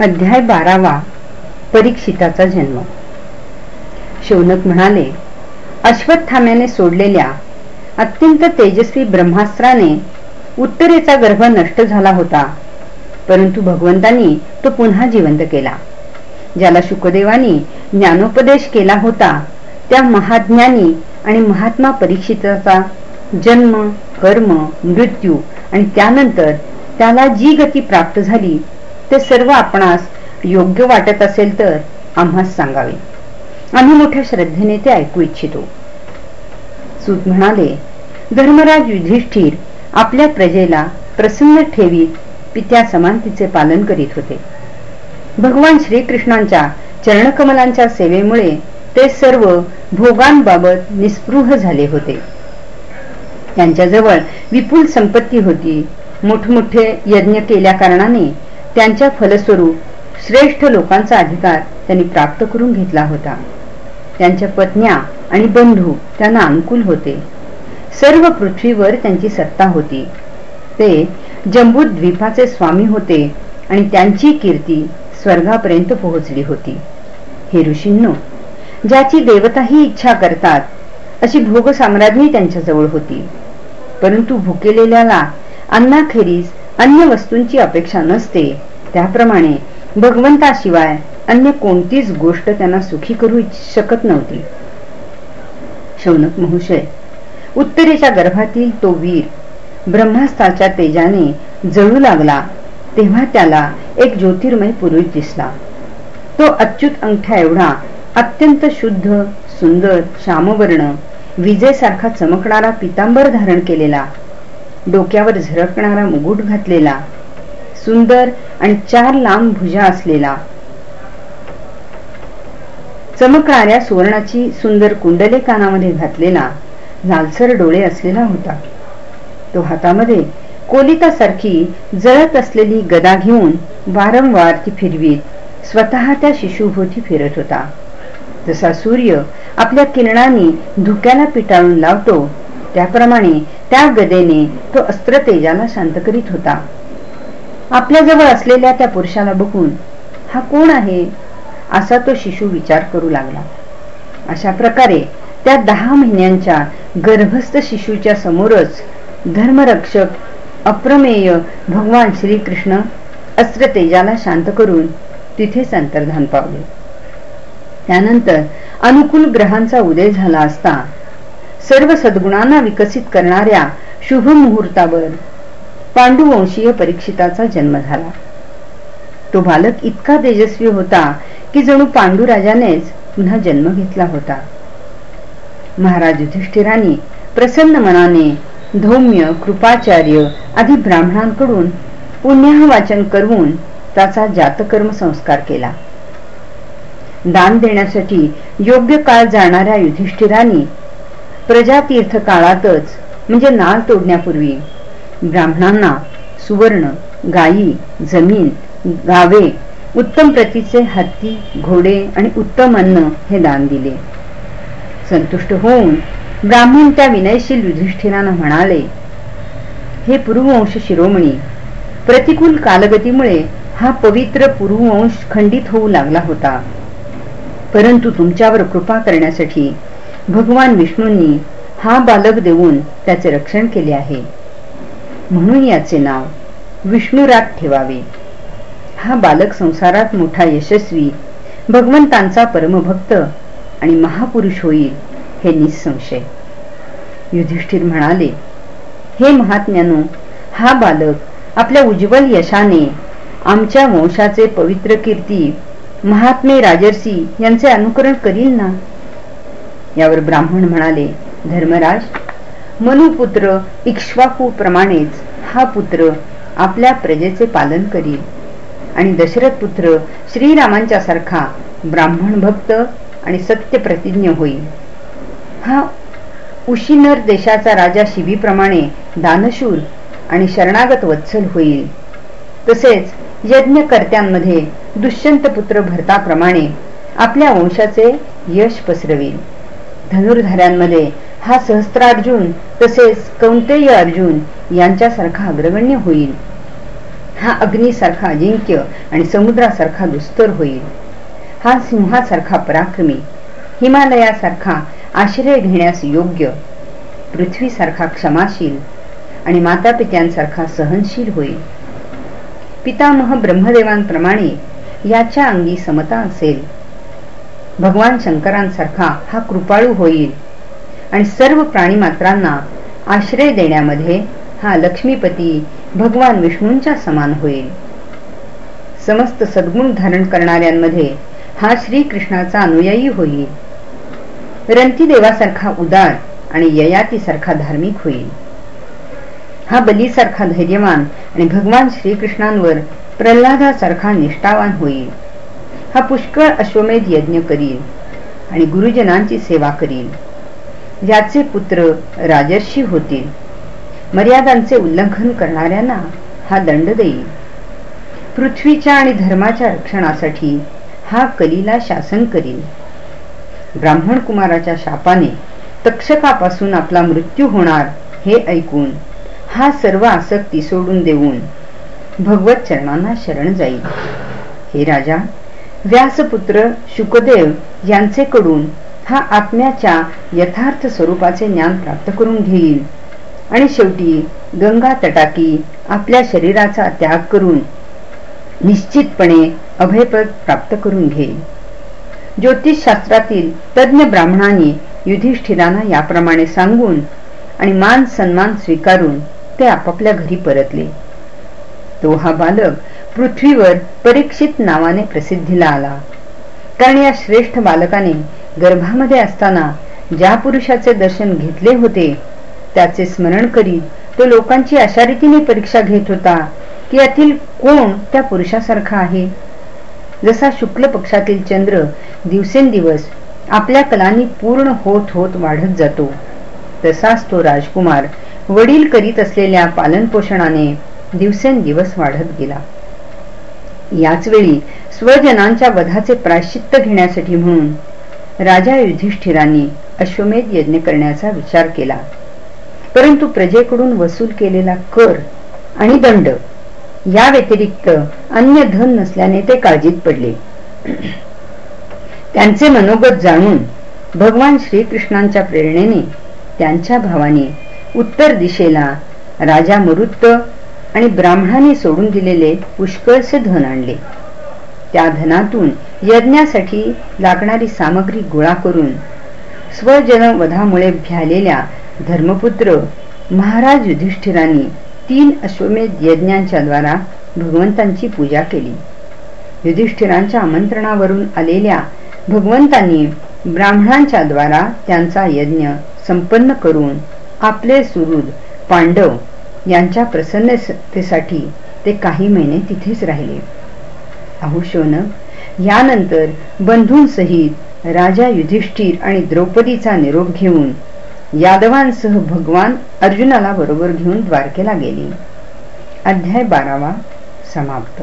अध्याय बारावा परीक्षिताचा जन्म. शौनक म्हणाले अश्वत्थाम्याने सोडलेल्या अत्यंत तेजस्वी ब्रह्मास्त्राने उत्तरेचा गर्भ नष्ट झाला होता परंतु भगवंतांनी तो पुन्हा जिवंत केला. ज्याला शुकदेवानी ज्ञानोपदेश केला होता त्या महाज्ञानी आणि महात्मा परीक्षिताचा जन्म कर्म मृत्यू आणि त्यानंतर त्याला जी गती प्राप्त झाली ते सर्व आपणास योग्य वाटत असेल तर आम्हास सांगावे. आम्ही मोठ्या श्रद्धेने ते ऐकू इच्छितो. सूत म्हणाले धर्मराज युधिष्ठिर आपल्या प्रजेला प्रसन्न ठेवीत पित्या समानतेचे पालन करीत होते. भगवान श्रीकृष्णांच्या चरणकमलांच्या सेवेमुळे ते सर्व भोगांबाबत निस्पृह झाले होते. त्यांच्याजवळ विपुल संपत्ती होती. मोठमोठे यज्ञ केल्या कारणाने त्यांच्या फलस्वरूप श्रेष्ठ लोकांचा अधिकार त्यांनी प्राप्त करून घेतला होता. त्यांच्या पत्न्या आणि बंधू त्यांना अनुकूल होते. सर्व पृथ्वीवर त्यांची सत्ता होती. ते जम्बू द्वीपाचे स्वामी होते आणि त्यांची कीर्ती स्वर्गापर्यंत पोहोचली होती. हे ऋषींनो ज्याची देवताही इच्छा करतात अशी भोग साम्राज्ञी त्यांच्याजवळ होती. परंतु भुकेलेल्याला अन्नाखेरीज अन्य वस्तूंची अपेक्षा नसते. त्याप्रमाणे भगवंताशिवाय अन्य कोणतीच गोष्ट त्यांना सुखी करू शकत नव्हती. शौनक महोशय उत्तरेच्या गर्भातील तो वीर ब्रह्मास्त्राच्या तेजाने जळू लागला तेव्हा त्याला एक ज्योतिर्मय पुरुष दिसला. तो अच्युत अंगठ्या एवढा अत्यंत शुद्ध सुंदर श्यामवर्ण विजेसारखा चमकणारा पितांबर धारण केलेला डोक्यावर झरकणारा मुगुट घातलेला सुंदर आणि चार लांब भुजा असलेला. चमकणाऱ्या सुवर्णाची सुंदर कुंडले कानामध्ये घातलेला लालसर डोळे असलेला होता. तो हातामध्ये कोलितासारखी जळत असलेली गदा घेऊन वारंवार ती फिरवीत स्वतः त्या शिशुभोवती फिरत होता. जसा सूर्य आपल्या किरणांनी धुक्याला पिटाळून लावतो त्याप्रमाणे त्या गदेने तो अस्त्र तेजाला शांत करीत होता. आपल्या जवळ असलेल्या त्या पुरुषाला बघून हा कोण आहे? असा तो शिशु विचार करू लागला. अशा प्रकारे त्या दहा महिन्यांच्या गर्भस्थ शिशूच्या समोरच धर्मरक्षक अप्रमेय भगवान श्रीकृष्ण अस्त्र तेजाला शांत करून तिथेच अंतर्धान पावले. त्यानंतर अनुकूल ग्रहांचा उदय झाला असता सर्व सद्गुणांना विकसित करणाऱ्या शुभ मुहूर्तावर पांडुवंशीय परीक्षिताचा जन्म झाला. तो बालक इतका तेजस्वी होता की जणू पांडुराजानेच पुन्हा जन्म घेतला होता. महाराज युधिष्ठिरांनी प्रसन्न मनाने धौम्य कृपाचार्य आदी ब्राह्मणांकडून पुण्य वाचन करून त्याचा जातकर्म संस्कार केला. दान देण्यासाठी योग्य काळ जाणाऱ्या युधिष्ठिरांनी प्रजातीर्थ काळातच म्हणजे नाल तोडण्यापूर्वी ब्राह्मणांना सुवर्ण गायी जमीन गावे उत्तम प्रतीचे हत्ती घोडे आणि उत्तम अन्न हे दान दिले. संतुष्ट होऊन ब्राह्मण त्या विनयशील युधिष्ठिरांना म्हणाले हे पुरुवंश शिरोमणी प्रतिकूल कालगतीमुळे हा पवित्र पुरुवंश खंडित होऊ लागला होता. परंतु तुमच्यावर कृपा करण्यासाठी भगवान विष्णूंनी हा बालक देऊन त्याचे रक्षण केले आहे. म्हणून याचे नाव विष्णुराग ठेवावे. हा बालक संसारात मोठा यशस्वी भगवंतांचा परमभक्त आणि महापुरुष होईल हे निसंशय. युधिष्ठिर म्हणाले हे महात्म्यानो हा बालक आपल्या उज्ज्वल यशाने आमच्या वंशाचे पवित्र कीर्ती महात्मे राजर्षी यांचे अनुकरण करील ना? यावर ब्राह्मण म्हणाले धर्मराज मनुपुत्र इक्ष्वाकू प्रमाणेच हा पुत्र आपल्या प्रजेचे पालन करील. आणि दशरथ पुत्र श्रीरामांच्या सारखा ब्राह्मण भक्त आणि सत्य प्रतिज्ञ होईल. हा उशिनर देशाचा राजा शिबीप्रमाणे दानशूर आणि शरणागत वत्सल होईल. तसेच यज्ञकर्त्यांमध्ये दुष्यंत पुत्र भरताप्रमाणे आपल्या वंशाचे यश पसरवेल. धनुर्धाऱ्यांमध्ये हा सहस्त्रार्जुन तसेच कौंतेय अर्जुन यांच्यासारखा अग्रगण्य होईल. हा अग्निसारखा अजिंक्य आणि समुद्रासारखा दुस्तर होईल. हा सिंहासारखा पराक्रमी हिमालयासारखा आश्रय घेण्यास योग्य पृथ्वीसारखा क्षमाशील आणि माता पित्यांसारखा सहनशील होईल. पितामह ब्रह्मदेवांप्रमाणे याच्या अंगी समता असेल. भगवान शंकरांसारखा हा कृपाळू होईल. आणि सर्व प्राणीमात्रांना आश्रय देण्यामध्ये हा लक्ष्मीपती भगवान विष्णूंच्या समान होईल. समस्त सद्गुण धारण करणाऱ्यांमध्ये हा श्रीकृष्णाचा अनुयायी होईल. रंतीदेवासारखा उदार आणि ययातीसारखा धार्मिक होईल. हा बलीसारखा धैर्यवान आणि भगवान श्रीकृष्णांवर प्रल्हादासारखा निष्ठावान होईल. हा पुष्कळ अश्वमेध यज्ञ करील आणि गुरुजनांची सेवा करील ज्याचे पुत्र राजर्षी होतील मर्यादांचे उल्लंघन करणाऱ्यांना हा दंड देईल पृथ्वीच्या आणि धर्माच्या रक्षणासाठी हा कलीला शासन करील ब्राह्मण कुमाराच्या शापाने तक्षकापासून आपला मृत्यू होणार हे ऐकून हा सर्व आसक्ती सोडून देऊन भगवत चरणांना शरण जाईल. हे राजा व्यासपुत्र शुकदेव यांचे कडून हा आत्म्याच्या यथार्थ स्वरूपाचे ज्ञान प्राप्त करून घेईल. आणि शेवटी गंगा तटाकी आपल्या शरीराचा त्याग करून निश्चितपणे अभयपद प्राप्त करून घेईल ज्योतिषशास्त्रातील तज्ज्ञ ब्राह्मणांनी युधिष्ठिरांना याप्रमाणे सांगून आणि मान सन्मान स्वीकारून ते आपापल्या घरी परतले. तो हा बालक पृथ्वीवर परीक्षित नावाने प्रसिद्धीला आला. कारण या श्रेष्ठ बालकाने गर्भामध्ये असताना ज्या पुरुषाचे दर्शन घेतले होते त्याचे स्मरण करीत तो लोकांची अशा रीतीने परीक्षा घेत होता की यातील कोण त्या पुरुषासारखा आहे? जसा शुक्ल पक्षातील चंद्र दिवसेंदिवस आपल्या कलांनी पूर्ण होत होत वाढत जातो तसाच तो राजकुमार वडील करीत असलेल्या पालनपोषणाने दिवसेंदिवस वाढत गेला. याच वेळी स्वजनांच्या वधाचे प्रायश्चित्त घेण्यासाठी म्हणून राजा युधिष्ठिरांनी अश्वमेध यज्ञ करण्याचा विचार केला. परंतु प्रजेकडून वसूल केलेला कर आणि दंड या व्यतिरिक्त अन्य धन नसल्याने ते काळजीत पडले. त्यांचे मनोगत जाणून भगवान श्रीकृष्णांच्या प्रेरणेने त्यांच्या भावाने उत्तर दिशेला राजा मरुत्त आणि ब्राह्मणांनी सोडून दिलेले पुष्कळसे धन आणले. त्या धनातून यज्ञासाठी लागणारी सामग्री गोळा करून स्वजन वधामुळे भ्यालेल्या धर्मपुत्र महाराज युधिष्ठिरांनी तीन अश्वमेध यज्ञांच्या द्वारा भगवंतांची पूजा केली. युधिष्ठिरांच्या आमंत्रणावरून आलेल्या भगवंतांनी ब्राह्मणांच्या द्वारा त्यांचा यज्ञ संपन्न करून आपले सुहृद पांडव यांच्या प्रसन्नतेसाठी ते काही महिने तिथेच राहिले. अहुशोन यानंतर बंधूंसहित राजा युधिष्ठिर आणि द्रौपदीचा निरोप घेऊन यादवांसह भगवान अर्जुनाला बरोबर घेऊन द्वारकेला गेले. अध्याय बारावा समाप्त.